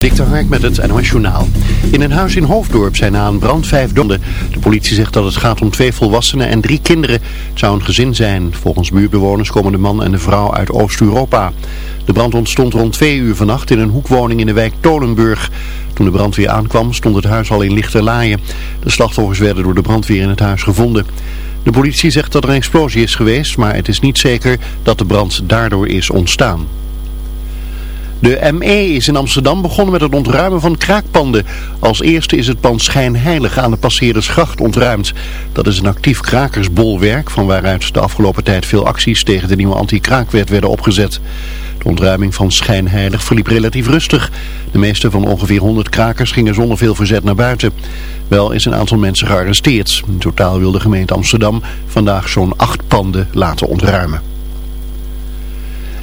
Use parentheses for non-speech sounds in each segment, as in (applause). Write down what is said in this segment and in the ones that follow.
Dikter Hark met het NOS Journaal. In een huis in Hoofddorp zijn na een brand vijf doden. De politie zegt dat het gaat om twee volwassenen en drie kinderen. Het zou een gezin zijn. Volgens buurtbewoners komen de man en de vrouw uit Oost-Europa. De brand ontstond rond twee uur vannacht in een hoekwoning in de wijk Tolenburg. Toen de brandweer aankwam stond het huis al in lichte laaien. De slachtoffers werden door de brandweer in het huis gevonden. De politie zegt dat er een explosie is geweest, maar het is niet zeker dat de brand daardoor is ontstaan. De ME is in Amsterdam begonnen met het ontruimen van kraakpanden. Als eerste is het pand Schijnheilig aan de Passeerdersgracht ontruimd. Dat is een actief krakersbolwerk van waaruit de afgelopen tijd veel acties tegen de nieuwe anti-kraakwet werden opgezet. De ontruiming van Schijnheilig verliep relatief rustig. De meeste van ongeveer 100 krakers gingen zonder veel verzet naar buiten. Wel is een aantal mensen gearresteerd. In totaal wil de gemeente Amsterdam vandaag zo'n acht panden laten ontruimen.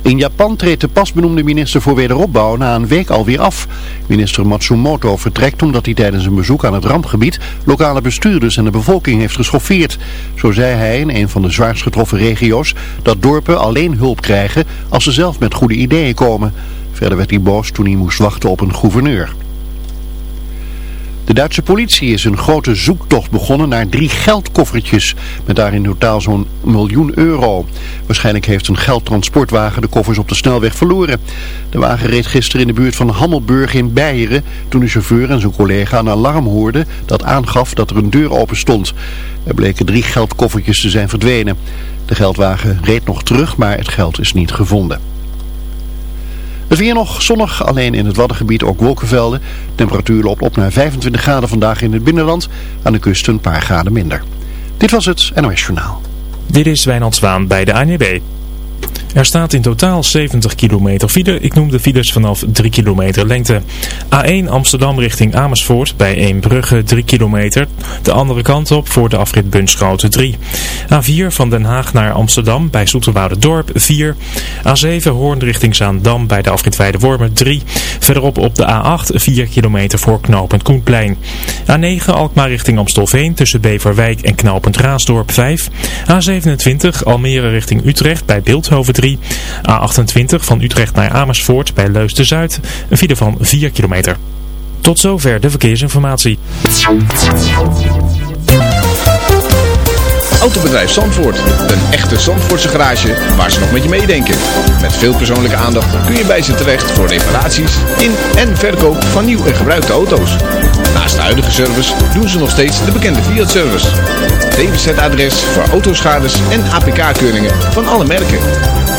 In Japan treedt de pas benoemde minister voor wederopbouw na een week alweer af. Minister Matsumoto vertrekt omdat hij tijdens een bezoek aan het rampgebied lokale bestuurders en de bevolking heeft geschoffeerd. Zo zei hij in een van de zwaarst getroffen regio's dat dorpen alleen hulp krijgen als ze zelf met goede ideeën komen. Verder werd hij boos toen hij moest wachten op een gouverneur. De Duitse politie is een grote zoektocht begonnen naar drie geldkoffertjes. Met daarin totaal zo'n miljoen euro. Waarschijnlijk heeft een geldtransportwagen de koffers op de snelweg verloren. De wagen reed gisteren in de buurt van Hammelburg in Beieren. Toen de chauffeur en zijn collega een alarm hoorden dat aangaf dat er een deur open stond. Er bleken drie geldkoffertjes te zijn verdwenen. De geldwagen reed nog terug, maar het geld is niet gevonden. Het weer nog zonnig, alleen in het Waddengebied ook wolkenvelden. Temperatuur loopt op naar 25 graden vandaag in het binnenland. Aan de kust een paar graden minder. Dit was het NOS Journaal. Dit is Wijnand Zwaan bij de ANWB. Er staat in totaal 70 kilometer file. Ik noem de files vanaf 3 kilometer lengte. A1 Amsterdam richting Amersfoort bij Eembrugge 3 kilometer. De andere kant op voor de afrit Bunschoten 3. A4 van Den Haag naar Amsterdam bij Dorp 4. A7 Hoorn richting Zaandam bij de afrit Weidewormen 3. Verderop op de A8 4 kilometer voor knooppunt Koenplein. A9 Alkmaar richting Amstelveen tussen Beverwijk en knooppunt Raasdorp 5. A27 Almere richting Utrecht bij Beeldhoven 3. A28 van Utrecht naar Amersfoort bij Leusden-Zuid. Een file van 4 kilometer. Tot zover de verkeersinformatie. Autobedrijf Zandvoort. Een echte Zandvoortse garage waar ze nog met je meedenken. Met veel persoonlijke aandacht kun je bij ze terecht voor reparaties in en verkoop van nieuw en gebruikte auto's. Naast de huidige service doen ze nog steeds de bekende Fiat-service. DWZ-adres voor autoschades en APK-keuringen van alle merken.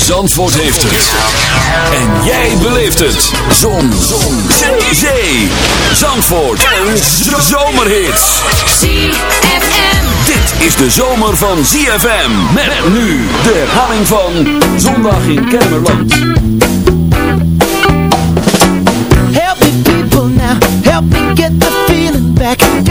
Zandvoort heeft het. En jij beleeft het. Zon. Zon. Zee. Zandvoort. En zomerhits. ZFM. Dit is de zomer van ZFM. Met nu de herhaling van Zondag in Kennemerland. Help me people now, help me get the feeling back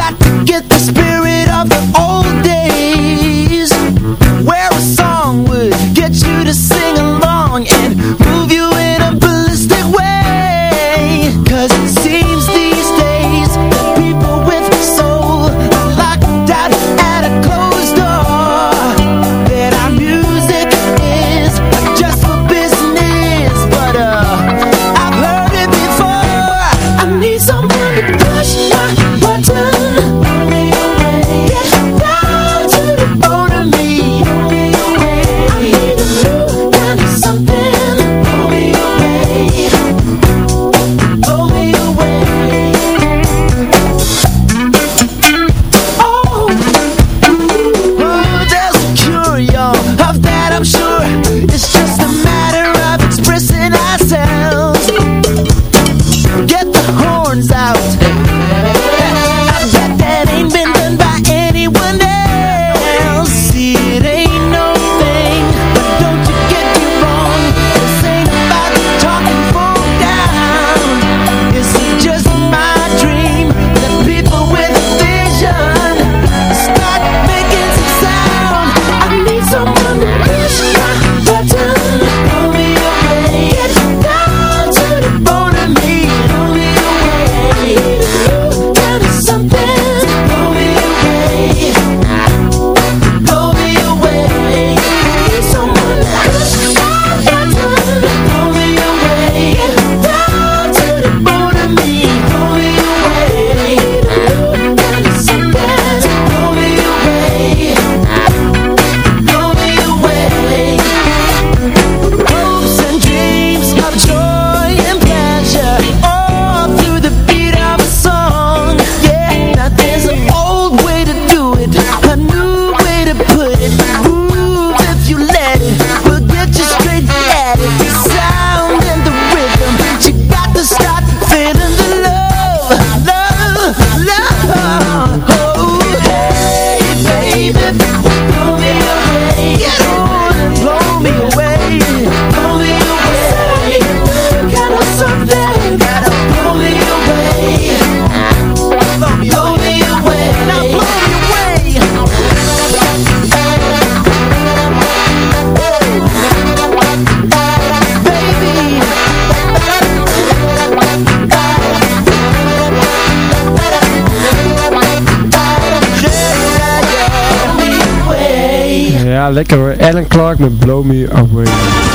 lekker. Alan Clark met Blow Me Away.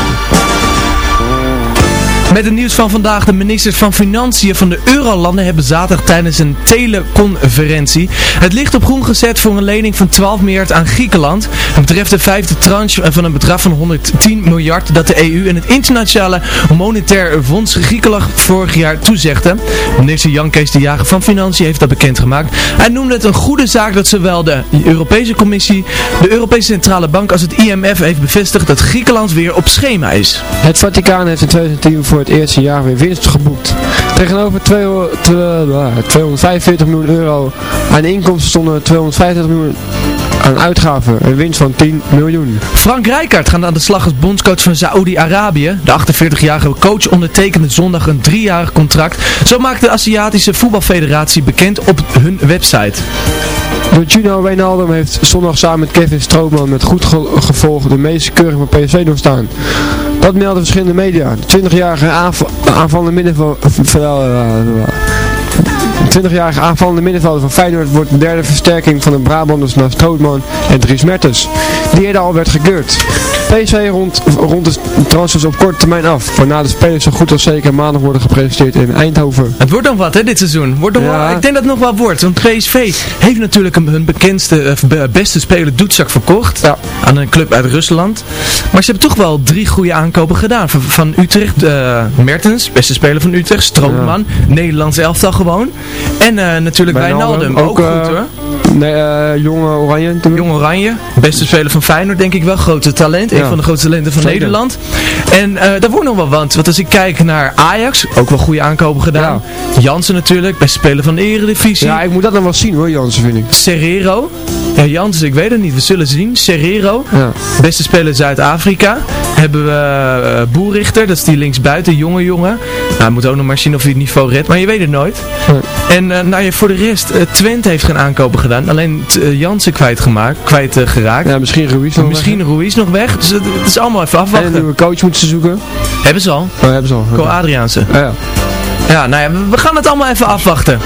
Met het nieuws van vandaag, de ministers van Financiën van de Eurolanden hebben zaterdag tijdens een teleconferentie het licht op groen gezet voor een lening van 12 miljard aan Griekenland. Het betreft de vijfde tranche van een bedrag van 110 miljard dat de EU en het internationale monetair fonds Griekenland vorig jaar toezegde. Minister Jan Kees de Jager van Financiën heeft dat bekendgemaakt. Hij noemde het een goede zaak dat zowel de Europese Commissie, de Europese Centrale Bank als het IMF heeft bevestigd dat Griekenland weer op schema is. Het Vaticaan heeft in 2010 voor het eerste jaar weer winst geboekt. Tegenover 200 245 miljoen euro aan inkomsten stonden 250 miljoen aan uitgaven. Een winst van 10 miljoen. Frank Rijkaard gaat aan de slag als bondscoach van Saoedi-Arabië. De 48-jarige coach ondertekende zondag een driejarig contract. Zo maakt de Aziatische Voetbalfederatie bekend op hun website. De Gino Wijnaldum heeft zondag samen met Kevin Strootman met goed ge- gevolg de meeste keuringen van PSV doorstaan. Dat melden verschillende media. De 20-jarige aanv aanvallende middenvelder... De 20-jarige aanvallende middenvelder van Feyenoord wordt de derde versterking van de Brabanders na Strootman en Dries Mertens, die eerder al werd gekeurd. PSV rond, rond de transfers op korte termijn af, waarna de spelers zo goed als zeker maandag worden gepresenteerd in Eindhoven. Het wordt nog wat hè, dit seizoen. Wordt nog Ja. wel, ik denk dat het nog wel wordt. Want PSV heeft natuurlijk hun bekendste, eh, be- beste speler Doetsak verkocht. Ja. Aan een club uit Rusland. Maar ze hebben toch wel drie goede aankopen gedaan. Van, van Utrecht, eh, Mertens, beste speler van Utrecht. Strootman, Nederlands elftal gewoon. En eh, natuurlijk Wijnaldum, ook, eh, goed hoor. Nee, eh, jonge Oranje natuurlijk. Jong Oranje, beste speler van Feyenoord denk ik wel, grote talent, een van de grootste talenten van Zeker. Nederland. En eh daar wordt nog wel wat, want als ik kijk naar Ajax, ook wel goede aankopen gedaan. Jansen natuurlijk, beste speler van de Eredivisie. Ja, ik moet dat nog wel zien hoor, Jansen vind ik. Serrero, ja Jansen, ik weet het niet, we zullen zien. Serrero, Ja. beste speler Zuid-Afrika. Hebben we eh, Boerichter, dat is die linksbuiten, jonge jongen. Nou, hij moet ook nog maar zien of hij het niveau redt, maar je weet het nooit. En nou ja, voor de rest, Twente heeft geen aankopen gedaan. Alleen eh, Jansen kwijtgemaakt, kwijt eh, geraakt. Ja, misschien Ruiz nog Misschien Ruiz nog weg. Dus het, het is allemaal even weg. En een afwachten. nieuwe coach moeten ze zoeken. Hebben ze al. Oh, hebben ze al. Co Oké. Adriaanse. Ja, ja. Ja, nou ja, we, we gaan het allemaal even afwachten.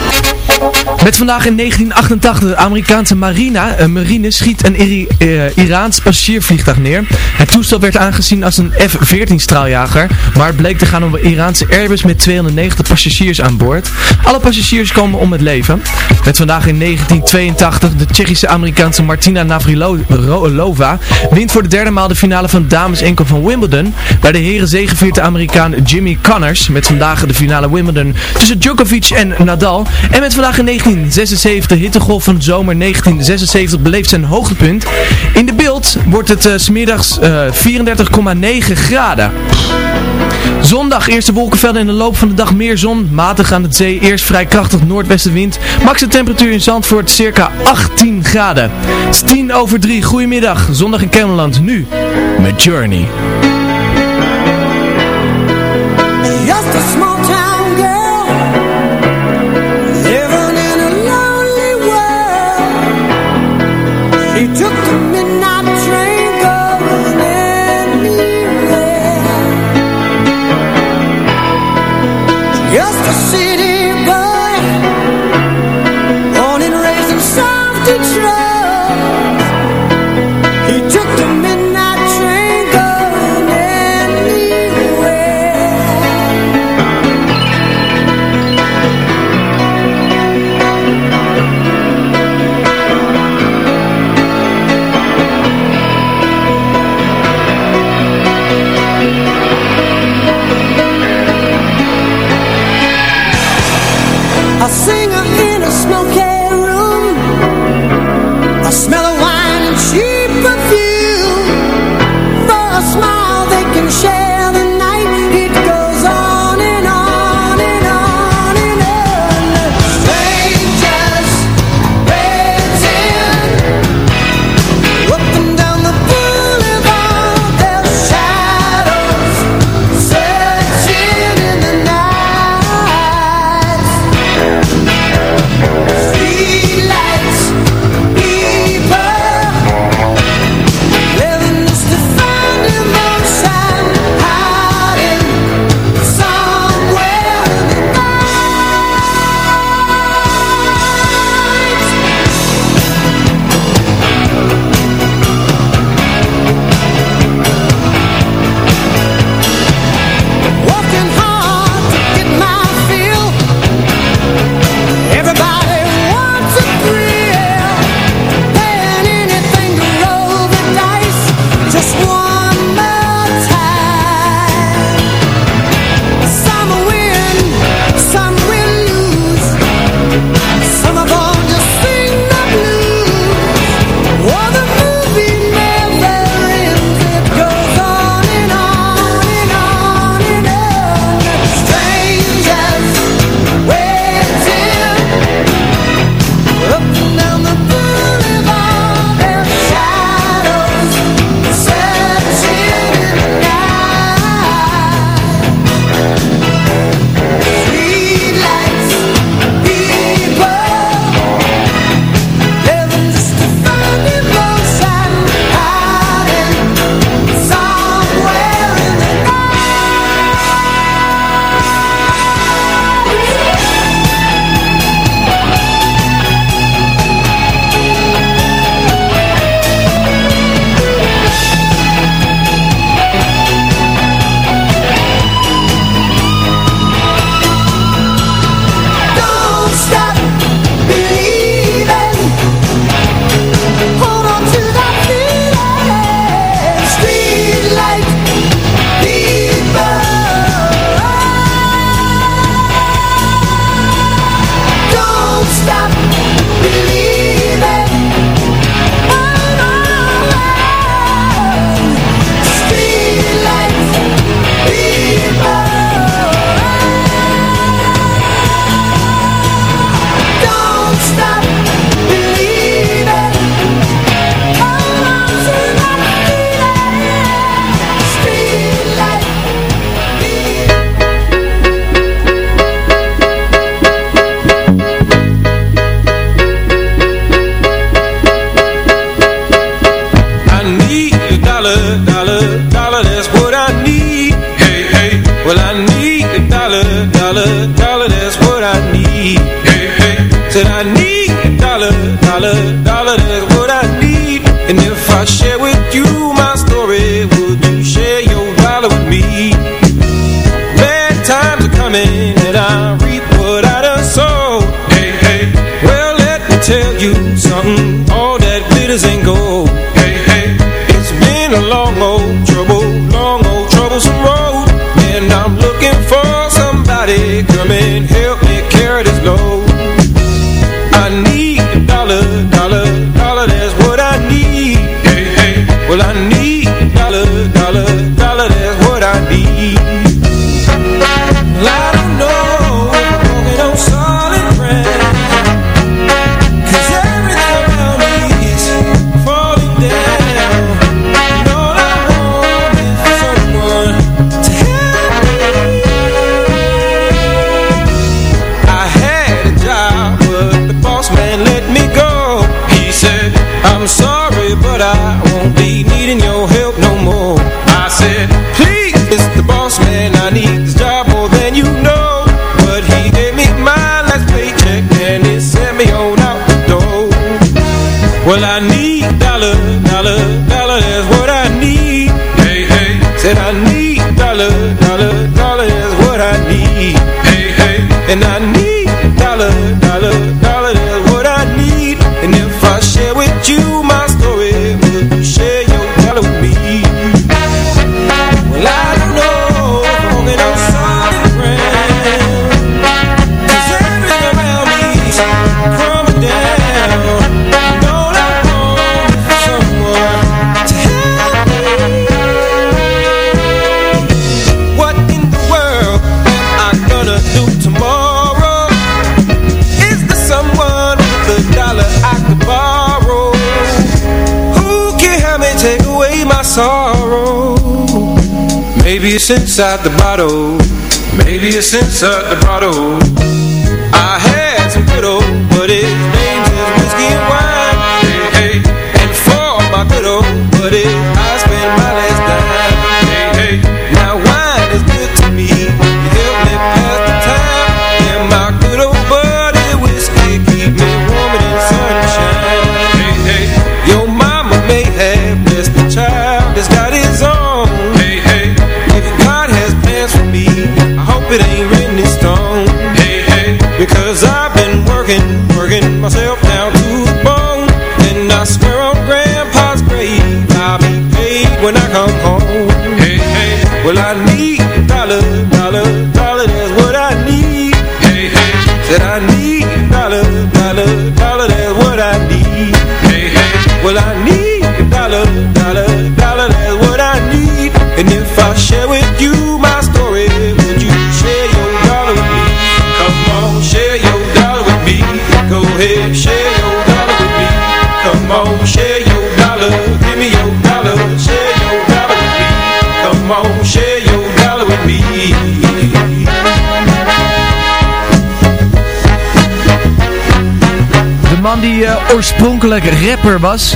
Met vandaag in 1988 de Amerikaanse marina, eh, marine schiet een eh, Iraans passagiersvliegtuig neer. Het toestel werd aangezien als een F-14 straaljager, maar het bleek te gaan om een Iraanse Airbus met 290 passagiers aan boord. Alle passagiers komen om het leven. Met vandaag in 1982 de Tsjechische Amerikaanse Martina Navrilova wint voor de derde maal de finale van dames enkel van Wimbledon. Bij de heren zegeviert de Amerikaan Jimmy Connors met vandaag de finale Wimbledon tussen Djokovic en Nadal. En met vandaag dagen 1976, hittegolf van zomer 1976 beleeft zijn hoogtepunt. In de beeld wordt het s smiddags eh, 34,9 graden. Zondag eerste wolkenvelden in de loop van de dag meer zon. Matig aan het zee, eerst vrij krachtig noordwestenwind. Max de temperatuur in Zandvoort circa 18 graden. Het is 10 over 3, goedemiddag. Zondag in Kennemerland, nu met Journey. Just small town. assim it's inside the bottle. Maybe it's inside the bottle. Die eh, oorspronkelijk rapper was,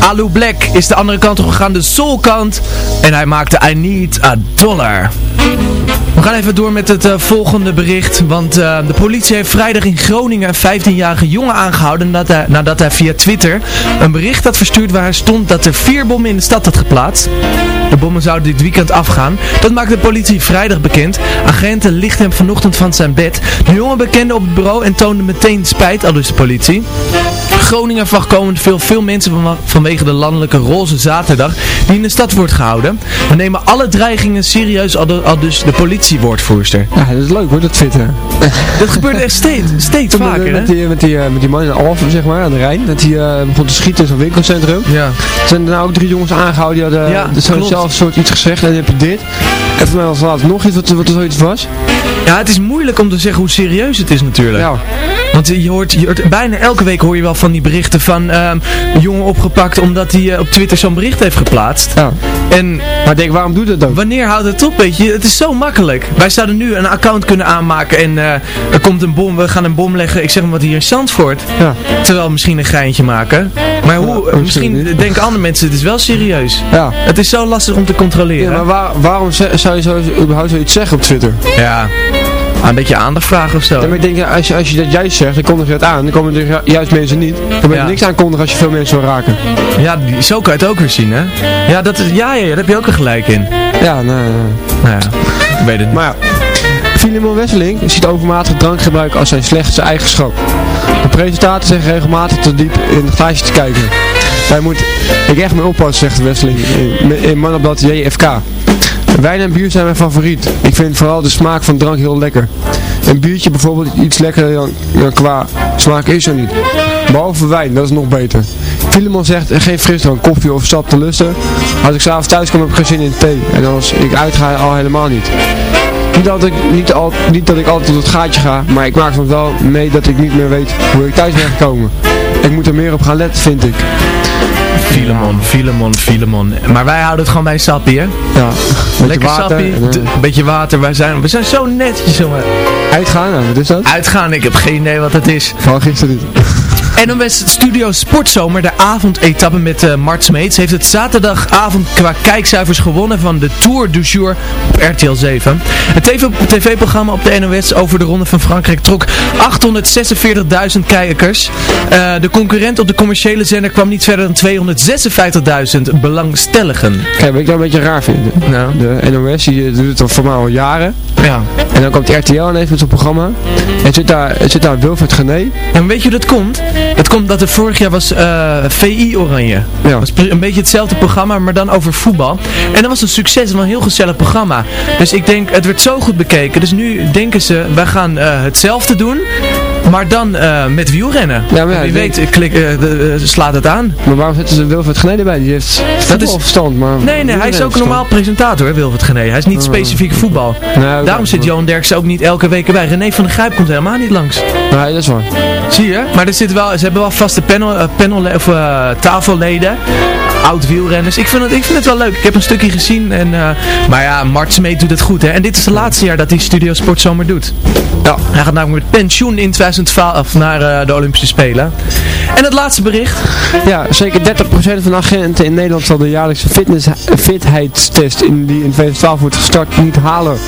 Alu Black, is de andere kant op gegaan, de soulkant. En hij maakte I Need a Dollar. Gaan even door met het eh, volgende bericht. Want eh, de politie heeft vrijdag in Groningen een 15-jarige jongen aangehouden nadat hij, nadat hij via Twitter een bericht had verstuurd waar stond dat er vier bommen in de stad had geplaatst. De bommen zouden dit weekend afgaan. Dat maakte de politie vrijdag bekend. Agenten lichten hem vanochtend van zijn bed. De jongen bekende op het bureau en toonde meteen spijt, al dus de politie. Groningen verwacht veel, veel mensen van, vanwege de landelijke roze zaterdag die in de stad wordt gehouden. We nemen alle dreigingen serieus, al, al dus de politiewoordvoerster. Ja, dat is leuk hoor, dat twitteren. (laughs) Dat gebeurt echt steeds, steeds Toen vaker, met, hè? die, met, die, eh, met die man in Alphen, zeg maar, aan de Rijn. Dat hij eh, begon te schieten in zo'n winkelcentrum. Ja. zijn er nou ook drie jongens aangehouden die hadden Ja, ja, klopt. zelf soort iets gezegd en die heb je dit. En mij was laatst nog iets wat, wat er zoiets was. Ja, het is moeilijk om te zeggen hoe serieus het is natuurlijk. Ja. Want je hoort, je hoort, bijna elke week hoor je wel van die berichten van ehm, een jongen opgepakt omdat hij eh, op Twitter zo'n bericht heeft geplaatst. ja. En Maar denk, waarom doet het dan? wanneer houdt het op, weet je? Het is zo makkelijk. Wij zouden nu een account kunnen aanmaken en eh, er komt een bom, we gaan een bom leggen, ik zeg maar wat hier in Zandvoort. Ja. Terwijl misschien een geintje maken. Maar hoe, Ja, eh, misschien niet. denken andere mensen, het is wel serieus. Ja. Het is zo lastig om te Ja, controleren. maar waar- waarom zou je zo, überhaupt zoiets zeggen op Twitter? Ja. Een beetje aandacht vragen of zo. Ja, maar ik denk, als je, als je dat juist zegt, dan kondig je het aan. Dan komen er ju- juist mensen niet. Dan ben je Ja. niks aankondigen als je veel mensen wil raken. Ja, die- zo kan je het ook weer zien, hè? Ja, dat is, ja, ja, daar heb je ook een gelijk in. Ja, nou, nou. Nou ja, ik weet het niet. Maar ja, Filemon Wesseling ziet overmatig drankgebruik als zijn slechtste eigenschap. De presentator zegt regelmatig te diep in het glaasje te kijken. Hij moet ik echt mee oppassen, zegt Wesseling in, in Mannenblad JFK. Wijn en bier zijn mijn favoriet. Ik vind vooral de smaak van drank heel lekker. Een biertje bijvoorbeeld iets lekkerder dan, qua smaak is er niet. Behalve wijn, dat is nog beter. Filemon zegt er geen frisdrank, koffie of sap te lusten. Als ik s'avonds thuis kom heb ik geen zin in thee. En als ik uitga al helemaal niet. Niet dat, ik, niet, al, niet dat ik altijd tot het gaatje ga, maar ik maak soms wel mee dat ik niet meer weet hoe ik thuis ben gekomen. Ik moet er meer op gaan letten, vind ik. Filemon, Filemon, Filemon. Maar wij houden het gewoon bij een sappie, hè? Ja, met Lekker water sappie, en, eh, een beetje water. Wij zijn, we zijn zo netjes, jongen. Uitgaan, wat is dat? Uitgaan, ik heb geen idee wat het is. Van gisteren niet. NOS Studio Sportzomer, de avondetappe met uh, Mart Smeets, heeft het zaterdagavond qua kijkcijfers gewonnen van de Tour du Jour op RTL 7. Het tv-programma op de NOS over de Ronde van Frankrijk trok 846.000 kijkers. Uh, de concurrent op de commerciële zender kwam niet verder dan 256.000 belangstelligen. Kijk, wat ik nou een beetje raar vind. Nou. De NOS die doet het al voor mij al jaren. Ja. En dan komt RTL en heeft met zo'n programma. En zit daar, zit daar Wilfred Gené. En weet je hoe dat komt? Het komt dat er vorig jaar was uh, VI Oranje. Ja. was een beetje hetzelfde programma, maar dan over voetbal. En dat was een succes en een heel gezellig programma. Dus ik denk, het werd zo goed bekeken. Dus nu denken ze, wij gaan uh, hetzelfde doen. Maar dan uh, met wielrennen. Ja, maar ja, Wie weet, klik, uh, de, uh, slaat het aan. Maar waarom zetten ze Wilfred Gené erbij? Die heeft dat is verstand, maar... Nee, nee, hij is ook een normaal presentator, hè, Wilfred Gené. Hij is niet specifiek voetbal. Nee, Daarom zit Johan Derksen ook niet elke week erbij. René van der Grijp komt helemaal niet langs. Nee, dat is waar. Zie je? Maar er zit wel, ze hebben wel vaste panel, panel of tafelleden oud wielrenners. Ik vind, het, ik vind het wel leuk. Ik heb een stukje gezien. En, uh, maar ja, Mart Smeet doet het goed. Hè? En dit is het laatste jaar dat hij Studio Sport Zomer doet. Ja. Hij gaat namelijk met pensioen in 2012 naar uh, de Olympische Spelen. En het laatste bericht. Ja, zeker 30% van de agenten in Nederland zal de jaarlijkse fitness, fitheidstest in die in 2012 wordt gestart niet halen.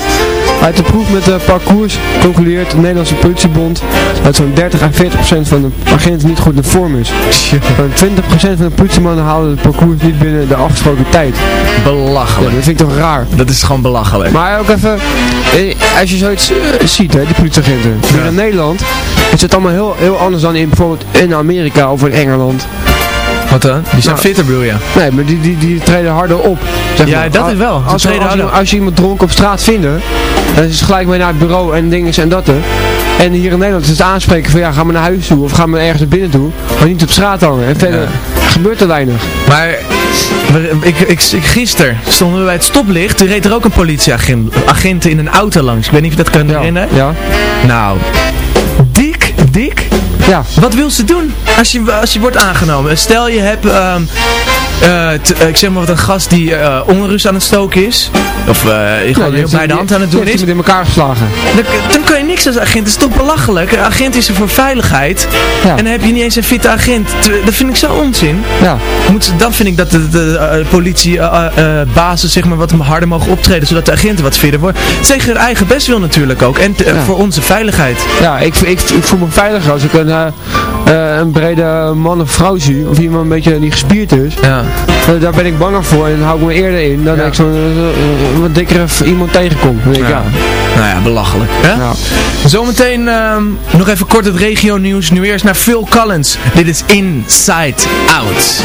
Uit de proef met de parcours concludeert de Nederlandse politiebond dat zo'n 30 à 40 procent van de agenten niet goed in vorm is. (laughs) Zo'n 20 procent van de politiemannen halen het parcours niet binnen de afgesproken tijd. Belachelijk. Ja, dat vind ik toch raar. Dat is gewoon belachelijk. Maar ook even, eh, als je zoiets uh, ziet, hè, die politieagenten. Ja. In Nederland is het allemaal heel, heel anders dan in bijvoorbeeld in Amerika of in Engeland. Wat dan? Die zijn nou, fitter bedoel je? Nee, maar die, die, die treden harder op. Zeg ja, dat is wel. Als, als, als, als, je iemand dronken op straat vindt, dan is het gelijk mee naar het bureau en dingen en dat. En hier in Nederland is het aanspreken van ja, ga maar naar huis toe of ga maar ergens naar binnen toe. Maar niet op straat hangen. En verder gebeurt er weinig. Maar ik, ik, ik, gisteren stonden we bij het stoplicht. Er reed er ook een politieagent in een auto langs. Ik weet niet of je dat kan herinneren. Ja. Nou, dik, dik. Ja. Wat wil ze doen als je, als je wordt aangenomen? Stel je hebt um, uh, ik zeg maar wat een gast die uh, onrust aan het stoken is. Of gewoon heel bij de hand aan het doen is. met in elkaar geslagen. Dan, dan, kan je niks als agent. Dat is toch belachelijk. Een agent is er voor veiligheid. Ja. En dan heb je niet eens een fitte agent. Dat vind ik zo onzin. Ja. Moet, dan vind ik dat de, de, politiebazen zeg maar wat harder mogen optreden. Zodat de agenten wat fitter worden. Tegen hun eigen best wil natuurlijk ook. En ja. voor onze veiligheid. Ja, ik, ik, ik, voel me veiliger als ik een, een brede man of vrouw zie. Of iemand een beetje die gespierd is. Ja. Uh, daar ben ik banger voor en hou ik me eerder in dan ja. ik zo'n wat dikkere iemand tegenkom. Ja. Ik, ja. Nou ja, belachelijk. Hè? Ja. Zometeen um, nog even kort het regio nieuws. Nu eerst naar Phil Collins. Dit is Inside Out.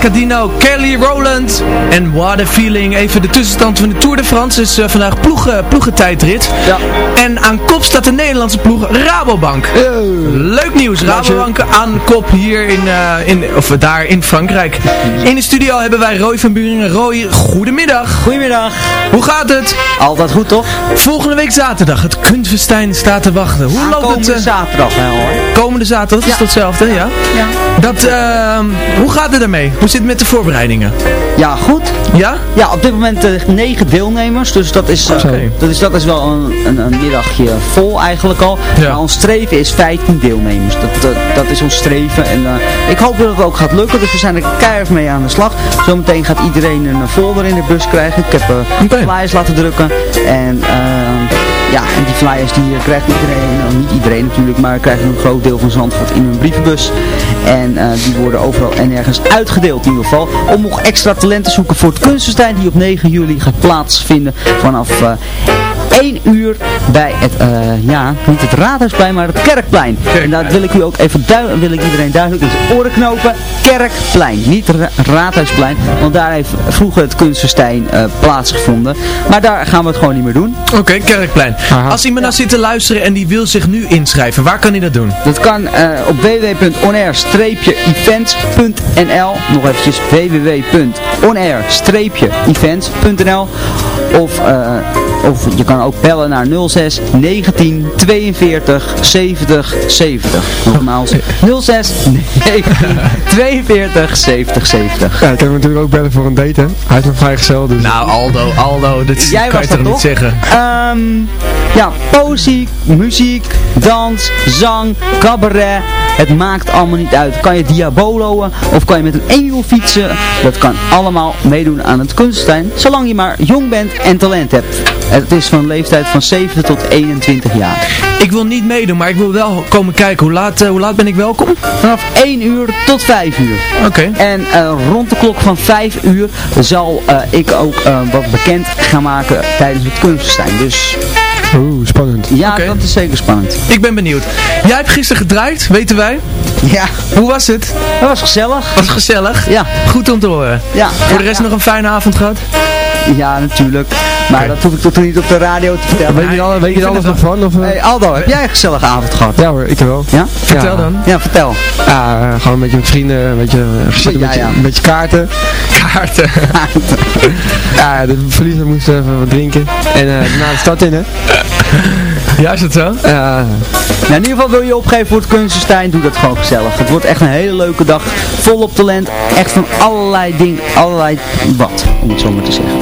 Cascadino, Kelly Rowland. En What a Feeling. Even de tussenstand van de Tour de France. is eh, vandaag ploegen, ploegentijdrit. Ja. En aan kop staat de Nederlandse ploeg Rabobank. Leuk nieuws. Rabobank aan kop hier in, eh, in, of daar in Frankrijk. In de studio hebben wij Roy van Buringen. Roy, goedemiddag. Goedemiddag. Hoe gaat het? Altijd goed toch? Volgende week zaterdag. Het Kunstfestijn staat te wachten. Hoe loopt het? Komende eh, zaterdag wel hoor. Komende zaterdag, dat is hetzelfde, ja? Ja. Dat, ehm, hoe gaat het ermee? Hoe zit het met de voorbereidingen? Ja, goed. Ja? Ja, op dit moment eh, negen deelnemers. Dus dat is, eh, dat is, dat is wel een, een, een middagje vol eigenlijk al. Ja. Maar ons streven is 15 deelnemers. Dat, dat, dat is ons streven. En eh, ik hoop dat het ook gaat lukken. Dus we zijn er keihard mee aan de slag. Zometeen gaat iedereen een folder in de bus krijgen. Ik heb Oké. flyers laten drukken. En ja, en die flyers die eh, krijgt iedereen, nou, niet iedereen natuurlijk, maar krijgen een groot deel van Zandvoort in hun brievenbus. En eh, die worden overal en ergens uitgedeeld in ieder geval. Om nog extra talent te zoeken voor het kunstenstijn die op 9 juli gaat plaatsvinden vanaf 1 uur bij het, eh, ja, niet het Raadhuisplein, maar het Kerkplein. En dat wil ik u ook even duidelijk, wil ik iedereen duidelijk in zijn oren knopen. Kerkplein, niet Ra- Raadhuisplein, want daar heeft vroeger het kunstenstijn eh, plaatsgevonden. Maar daar gaan we het gewoon niet meer doen. Oké, Kerkplein. Als iemand nou zit te luisteren en die wil zich nu inschrijven, waar kan hij dat doen? Dat kan eh, op www.onair-events.nl Nog eventjes www.onair-events.nl Of, eh, of je kan ook bellen naar 06 19 42 70 70. Nogmaals 06 19 42 70 70. Ja, ik heb natuurlijk ook bellen voor een date, hè. Hij is nog vrijgezel, dus... Nou, Aldo, Aldo, dit Jij kan was je dat toch niet zeggen? Ehm, ja, poëzie, muziek, dans, zang, cabaret. Het maakt allemaal niet uit. Kan je diaboloen of kan je met een eenwiel fietsen. Dat kan allemaal meedoen aan het kunststijn. Zolang je maar jong bent en talent hebt. Het is van leeftijd van 7 tot 21 jaar. Ik wil niet meedoen, maar ik wil wel komen kijken. Hoe laat, eh, hoe laat ben ik welkom? Vanaf 1 uur tot 5 uur. Oké. En eh, rond de klok van 5 uur zal eh, ik ook wat bekend gaan maken tijdens het kunstfestijn. Dus... Oeh, spannend. Ja, dat is zeker spannend. Ik ben benieuwd. Jij hebt gisteren gedraaid, weten wij. Ja. Hoe was het? Dat was gezellig. Was gezellig? Ja. Goed om te horen. Ja. Voor de rest nog een fijne avond gehad? Ja, natuurlijk. Maar dat hoef ik toch niet op de radio te vertellen. Weet je, weet je alles nog van? Of, eh? hey, Aldo, heb jij een gezellige avond gehad? Ja hoor, ik wel. Ja? Vertel dan. Ja, vertel. Ja, gewoon met je vrienden, een beetje, eh, een beetje, een beetje kaarten. (laughs) Kaarten. ja, de verliezer moest even wat drinken. En uh, daarna de stad in, hè. (laughs) Ja, is het zo? Ja. Nou, in ieder geval wil je opgeven voor het kunstenstijn, doe dat gewoon gezellig. Het wordt echt een hele leuke dag, volop talent, echt van allerlei dingen, allerlei wat, om het zo maar te zeggen.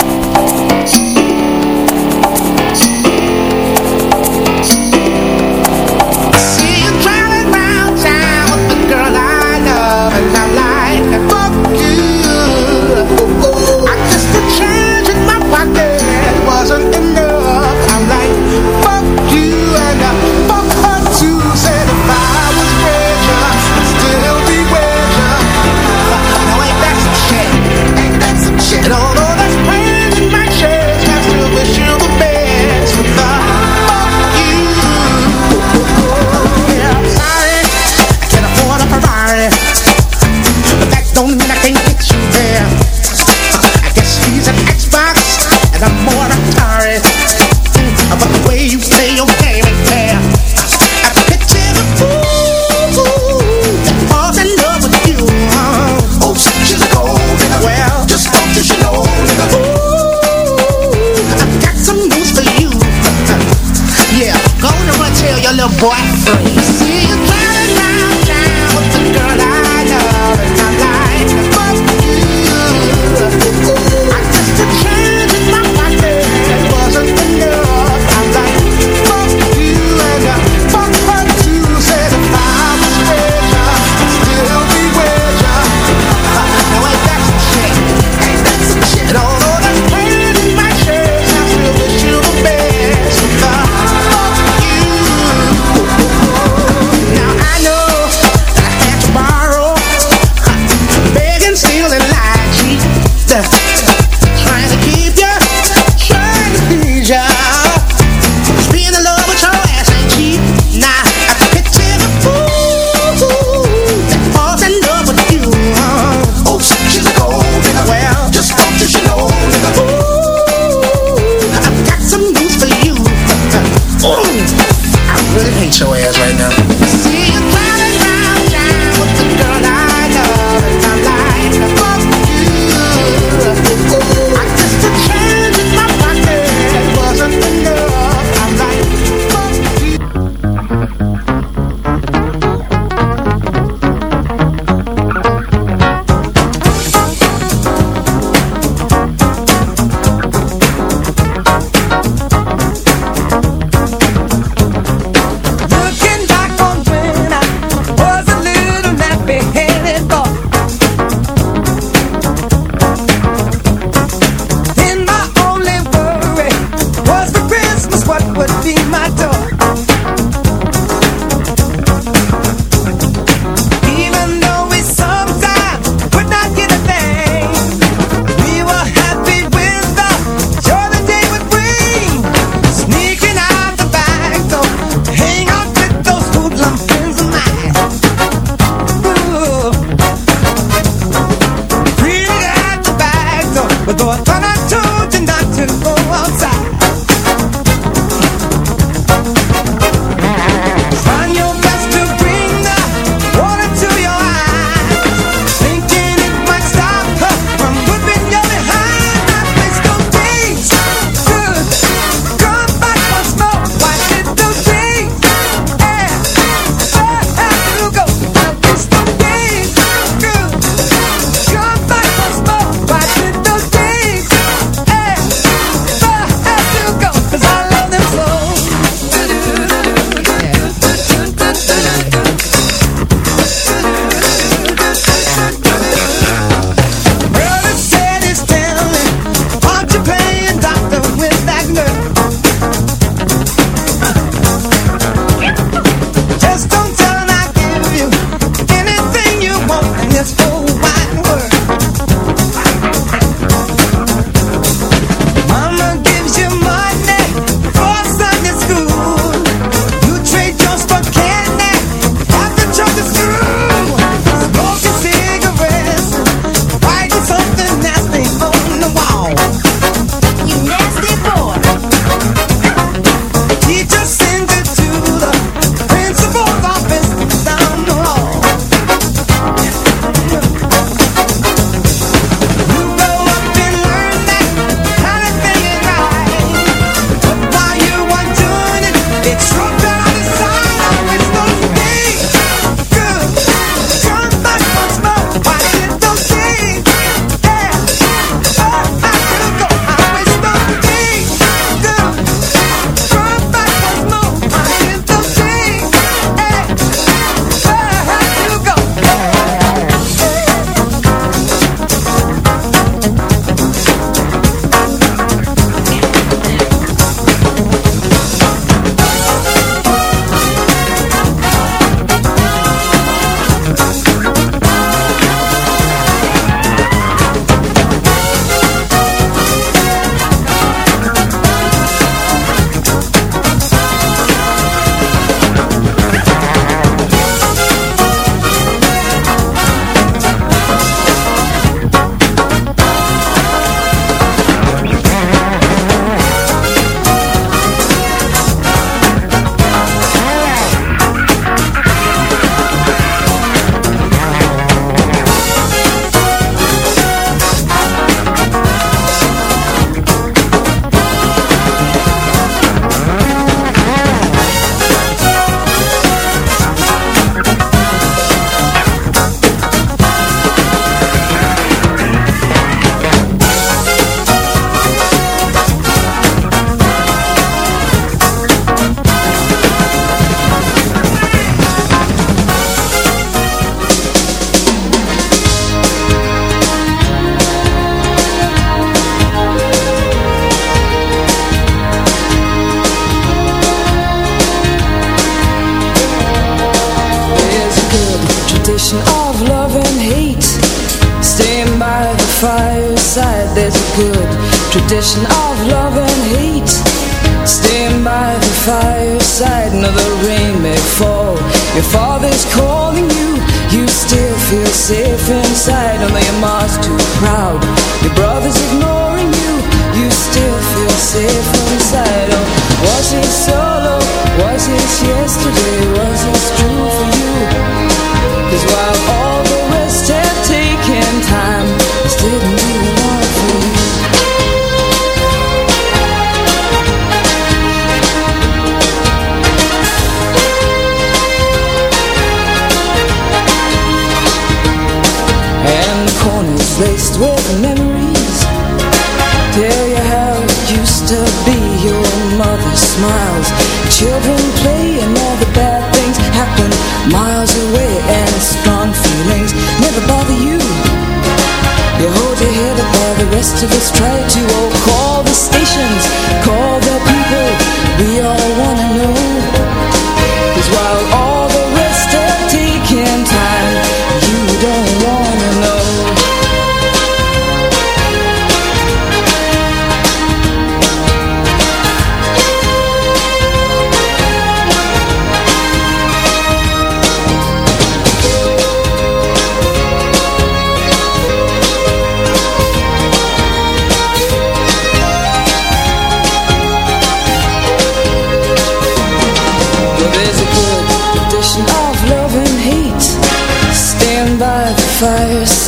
just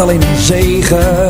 alleen een zegen.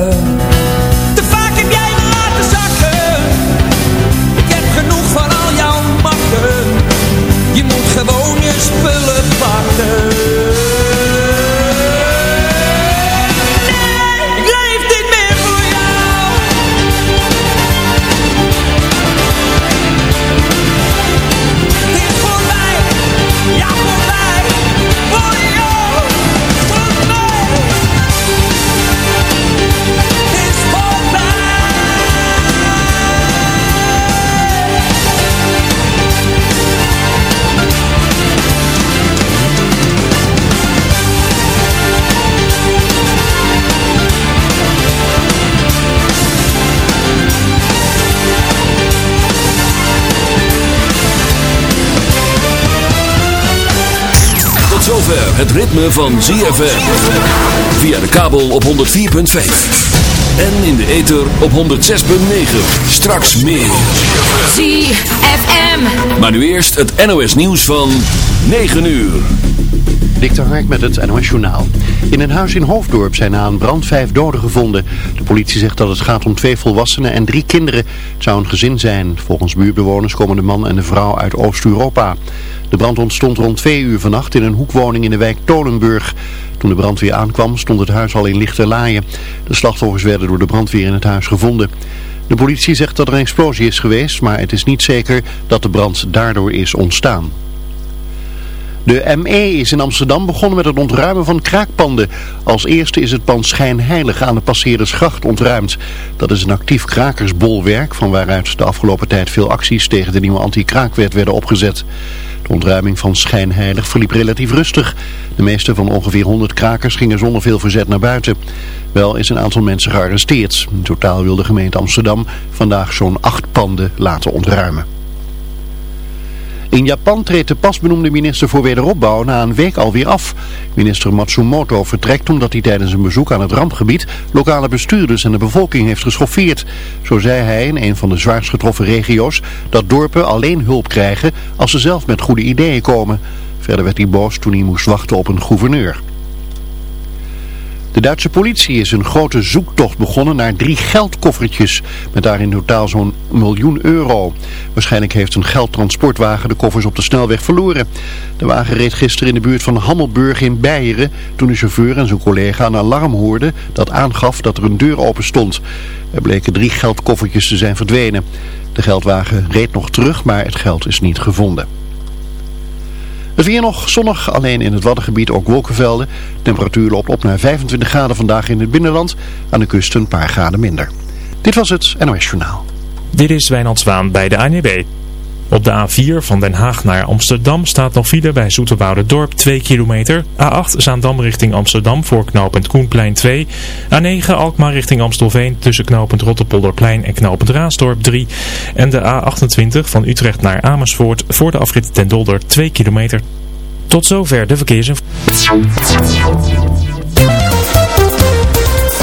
Het ritme van ZFM. Via de kabel op 104.5. En in de ether op 106.9. Straks meer. ZFM. Maar nu eerst het NOS nieuws van 9 uur. Dikter Hark met het NOS Journaal. In een huis in Hoofddorp zijn na een brand vijf doden gevonden. De politie zegt dat het gaat om twee volwassenen en drie kinderen. Het zou een gezin zijn. Volgens buurtbewoners komen de man en de vrouw uit Oost-Europa. De brand ontstond rond twee uur vannacht in een hoekwoning in de wijk Tolenburg. Toen de brandweer aankwam stond het huis al in lichte laaien. De slachtoffers werden door de brandweer in het huis gevonden. De politie zegt dat er een explosie is geweest, maar het is niet zeker dat de brand daardoor is ontstaan. De ME is in Amsterdam begonnen met het ontruimen van kraakpanden. Als eerste is het pand Schijnheilig aan de Passeerdersgracht ontruimd. Dat is een actief krakersbolwerk van waaruit de afgelopen tijd veel acties tegen de nieuwe anti-kraakwet werden opgezet. De ontruiming van Schijnheilig verliep relatief rustig. De meeste van ongeveer 100 krakers gingen zonder veel verzet naar buiten. Wel is een aantal mensen gearresteerd. In totaal wil de gemeente Amsterdam vandaag zo'n acht panden laten ontruimen. In Japan treedt de pasbenoemde minister voor wederopbouw na een week alweer af. Minister Matsumoto vertrekt omdat hij tijdens een bezoek aan het rampgebied lokale bestuurders en de bevolking heeft geschoffeerd. Zo zei hij in een van de zwaarst getroffen regio's dat dorpen alleen hulp krijgen als ze zelf met goede ideeën komen. Verder werd hij boos toen hij moest wachten op een gouverneur. De Duitse politie is een grote zoektocht begonnen naar drie geldkoffertjes met daarin totaal zo'n miljoen euro. Waarschijnlijk heeft een geldtransportwagen de koffers op de snelweg verloren. De wagen reed gisteren in de buurt van Hammelburg in Beieren toen de chauffeur en zijn collega een alarm hoorden dat aangaf dat er een deur open stond. Er bleken drie geldkoffertjes te zijn verdwenen. De geldwagen reed nog terug, maar het geld is niet gevonden. Het weer nog zonnig, alleen in het Waddengebied ook wolkenvelden. Temperatuur loopt op naar 25 graden vandaag in het binnenland. Aan de kust een paar graden minder. Dit was het NOS Journaal. Dit is Wijnand Zwaan bij de ANWB. Op de A4 van Den Haag naar Amsterdam staat nog file bij Dorp 2 kilometer. A8 Zaandam richting Amsterdam voor knooppunt Koenplein 2. A9 Alkmaar richting Amstelveen tussen knooppunt Rotterpolderplein en knooppunt Raasdorp 3. En de A28 van Utrecht naar Amersfoort voor de afrit ten Dolder 2 kilometer. Tot zover de verkeersinformatie.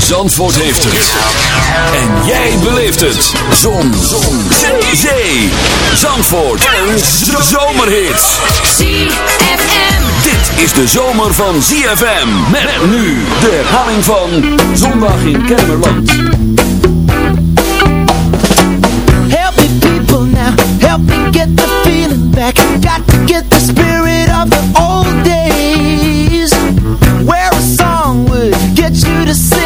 Zandvoort heeft het. En jij beleeft het. Zon. Zon. Zee. Zandvoort. Een zomerhit. ZFM. Dit is de zomer van ZFM. Met nu de herhaling van Zondag in Kennemerland. Help me people now, help me get the feeling back Got to get the spirit of the old days Where a song would get you to sing